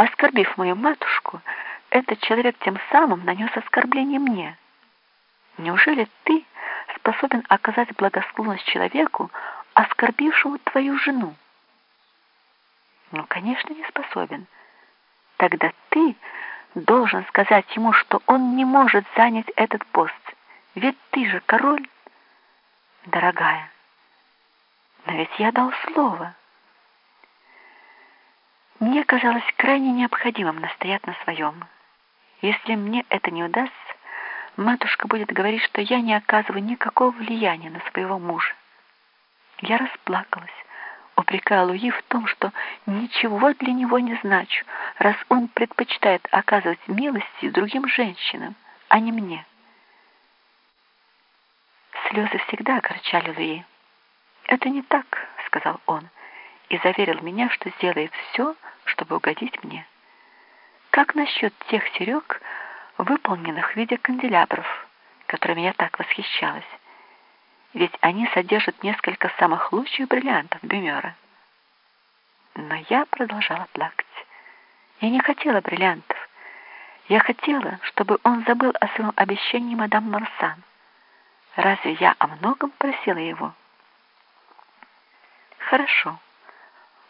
Оскорбив мою матушку, этот человек тем самым нанес оскорбление мне. Неужели ты способен оказать благосклонность человеку, оскорбившему твою жену? Ну, конечно, не способен. Тогда ты должен сказать ему, что он не может занять этот пост. Ведь ты же король. Дорогая, но ведь я дал слово. Мне казалось крайне необходимым настоять на своем. Если мне это не удастся, матушка будет говорить, что я не оказываю никакого влияния на своего мужа. Я расплакалась, упрекая Луи в том, что ничего для него не значу, раз он предпочитает оказывать милости другим женщинам, а не мне. Слезы всегда огорчали Луи. «Это не так», — сказал он, и заверил меня, что сделает все, чтобы угодить мне. Как насчет тех серег, выполненных в виде канделябров, которыми я так восхищалась? Ведь они содержат несколько самых лучших бриллиантов Бюмера. Но я продолжала плакать. Я не хотела бриллиантов. Я хотела, чтобы он забыл о своем обещании мадам Марсан. Разве я о многом просила его? «Хорошо,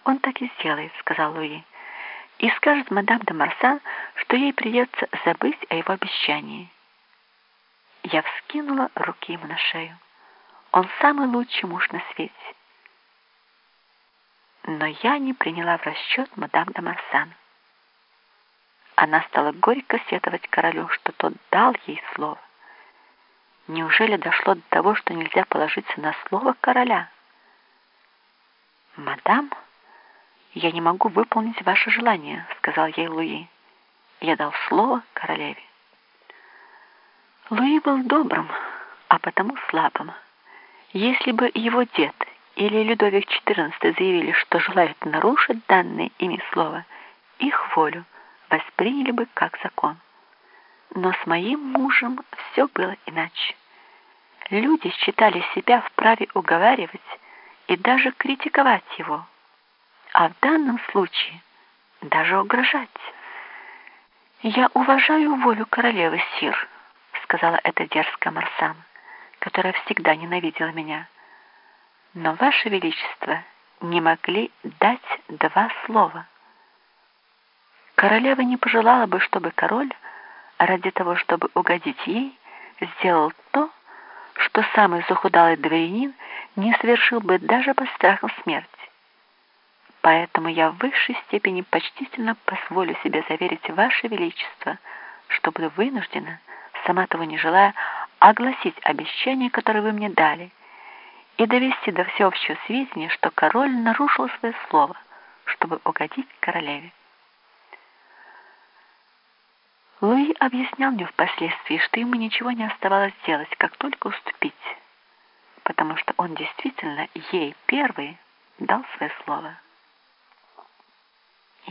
он так и сделает», — сказал Луи. «И скажет мадам де Марсан, что ей придется забыть о его обещании». Я вскинула руки ему на шею. Он самый лучший муж на свете. Но я не приняла в расчет мадам де Марсан. Она стала горько сетовать королю, что тот дал ей слово. Неужели дошло до того, что нельзя положиться на слово короля? «Мадам, я не могу выполнить ваше желание», — сказал ей Луи. Я дал слово королеве. Луи был добрым, а потому слабым. Если бы его дед или Людовик XIV заявили, что желают нарушить данное ими слово, их волю восприняли бы как закон. Но с моим мужем все было иначе. Люди считали себя вправе уговаривать и даже критиковать его, а в данном случае даже угрожать. «Я уважаю волю королевы Сир», — сказала эта дерзкая Марсан, которая всегда ненавидела меня. «Но, Ваше Величество, не могли дать два слова». Королева не пожелала бы, чтобы король, ради того, чтобы угодить ей, сделал то, что самый захудалый дворянин не совершил бы даже под страхом смерти. Поэтому я в высшей степени почтительно позволю себе заверить Ваше Величество, что буду вынуждена, сама того не желая, огласить обещание, которое вы мне дали, и довести до всеобщего сведения, что король нарушил свое слово, чтобы угодить королеве. Луи объяснял мне впоследствии, что ему ничего не оставалось делать, как только уступить, потому что он действительно ей первый дал свое слово.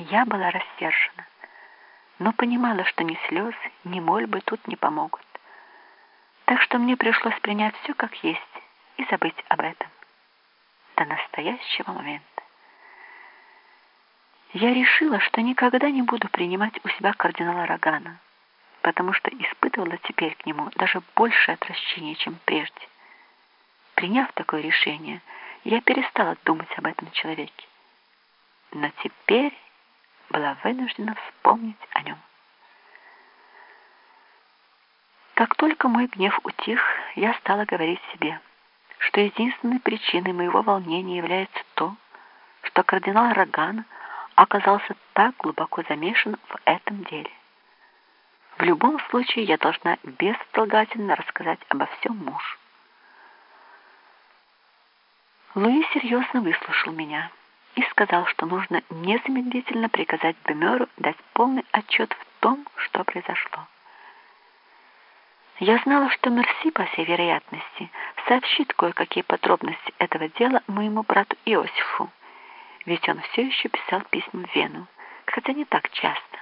Я была рассержена, но понимала, что ни слезы, ни мольбы тут не помогут. Так что мне пришлось принять все как есть и забыть об этом до настоящего момента. Я решила, что никогда не буду принимать у себя кардинала Рогана, потому что испытывала теперь к нему даже большее отвращение, чем прежде. Приняв такое решение, я перестала думать об этом человеке. Но теперь была вынуждена вспомнить о нем. Как только мой гнев утих, я стала говорить себе, что единственной причиной моего волнения является то, что кардинал Роган – оказался так глубоко замешан в этом деле. В любом случае я должна бесотлагательно рассказать обо всем мужу. Луи серьезно выслушал меня и сказал, что нужно незамедлительно приказать Бемеру дать полный отчет в том, что произошло. Я знала, что Мерси, по всей вероятности, сообщит кое-какие подробности этого дела моему брату Иосифу, ведь он все еще писал письма в Вену, хотя не так часто,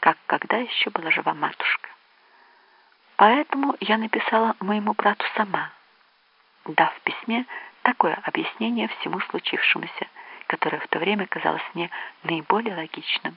как когда еще была жива матушка. Поэтому я написала моему брату сама, дав в письме такое объяснение всему случившемуся, которое в то время казалось мне наиболее логичным.